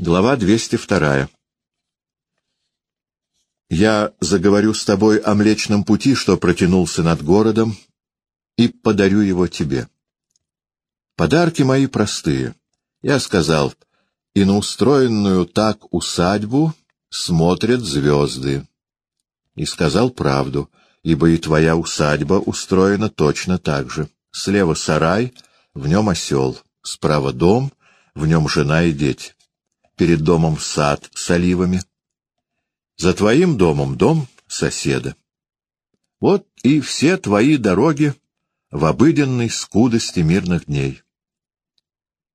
Глава 202. Я заговорю с тобой о Млечном пути, что протянулся над городом, и подарю его тебе. Подарки мои простые. Я сказал, и на устроенную так усадьбу смотрят звезды. И сказал правду, ибо и твоя усадьба устроена точно так же. Слева сарай, в нем осел, справа дом, в нем жена и дети перед домом сад с оливами. За твоим домом дом соседа. Вот и все твои дороги в обыденной скудости мирных дней.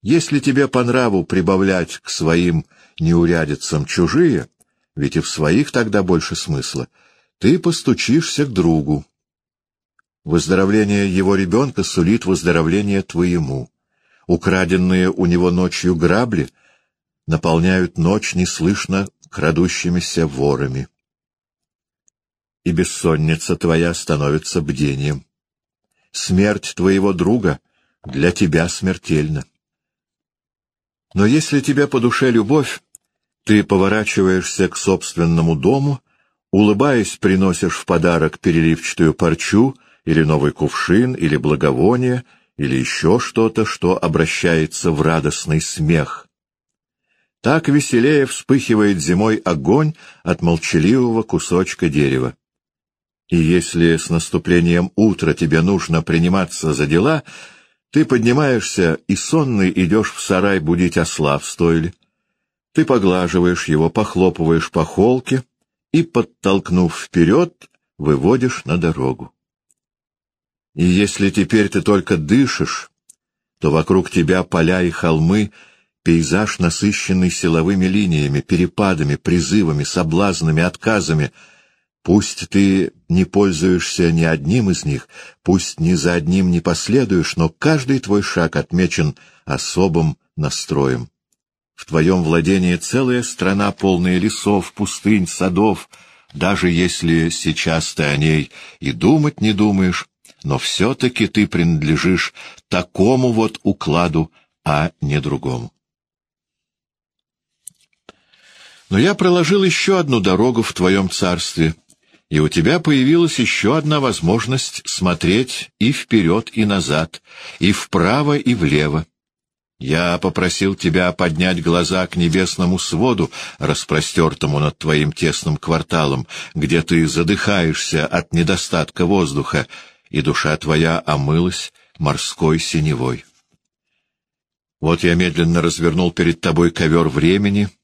Если тебе по нраву прибавлять к своим неурядицам чужие, ведь и в своих тогда больше смысла, ты постучишься к другу. Выздоровление его ребенка сулит выздоровление твоему. Украденные у него ночью грабли — наполняют ночь неслышно крадущимися ворами. И бессонница твоя становится бдением. Смерть твоего друга для тебя смертельна. Но если тебе по душе любовь, ты поворачиваешься к собственному дому, улыбаясь, приносишь в подарок переливчатую парчу или новый кувшин, или благовоние, или еще что-то, что обращается в радостный смех, так веселее вспыхивает зимой огонь от молчаливого кусочка дерева. И если с наступлением утра тебе нужно приниматься за дела, ты поднимаешься и сонный идешь в сарай будить осла в стойле. Ты поглаживаешь его, похлопываешь по холке и, подтолкнув вперед, выводишь на дорогу. И если теперь ты только дышишь, то вокруг тебя поля и холмы — Пейзаж, насыщенный силовыми линиями, перепадами, призывами, соблазнами, отказами. Пусть ты не пользуешься ни одним из них, пусть ни за одним не последуешь, но каждый твой шаг отмечен особым настроем. В твоем владении целая страна, полная лесов, пустынь, садов. Даже если сейчас ты о ней и думать не думаешь, но все-таки ты принадлежишь такому вот укладу, а не другому. Но я проложил еще одну дорогу в твоем царстве, и у тебя появилась еще одна возможность смотреть и вперед, и назад, и вправо, и влево. Я попросил тебя поднять глаза к небесному своду, распростертому над твоим тесным кварталом, где ты задыхаешься от недостатка воздуха, и душа твоя омылась морской синевой. Вот я медленно развернул перед тобой ковер времени —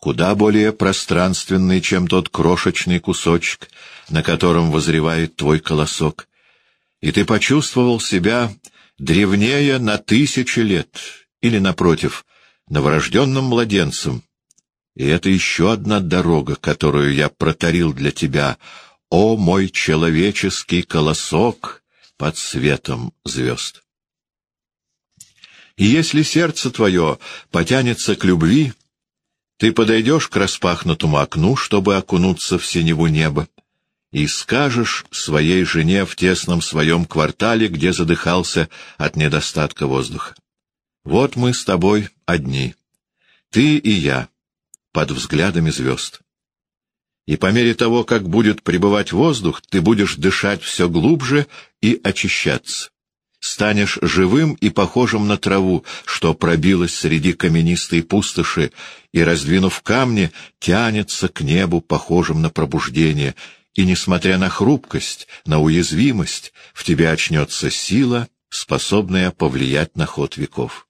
куда более пространственный, чем тот крошечный кусочек, на котором возревает твой колосок. И ты почувствовал себя древнее на тысячи лет, или, напротив, новорожденным младенцем. И это еще одна дорога, которую я протарил для тебя, о мой человеческий колосок под светом звезд. И если сердце твое потянется к любви, ты подойдешь к распахнутому окну, чтобы окунуться в синеву неба, и скажешь своей жене в тесном своем квартале, где задыхался от недостатка воздуха. Вот мы с тобой одни, ты и я, под взглядами звезд. И по мере того, как будет пребывать воздух, ты будешь дышать все глубже и очищаться станешь живым и похожим на траву, что пробилась среди каменистой пустоши и, раздвинув камни, тянется к небу, похожим на пробуждение, и, несмотря на хрупкость, на уязвимость, в тебе очнется сила, способная повлиять на ход веков.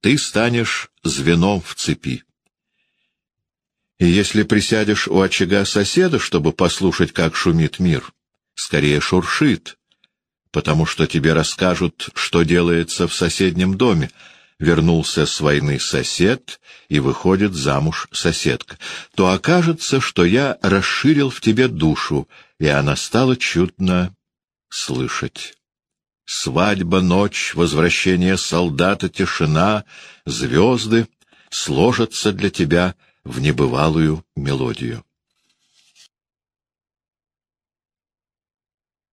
Ты станешь звеном в цепи. И если присядешь у очага соседа, чтобы послушать, как шумит мир, скорее шуршит, потому что тебе расскажут, что делается в соседнем доме. Вернулся с войны сосед, и выходит замуж соседка. То окажется, что я расширил в тебе душу, и она стала чудно слышать. Свадьба, ночь, возвращение солдата, тишина, звезды сложатся для тебя в небывалую мелодию.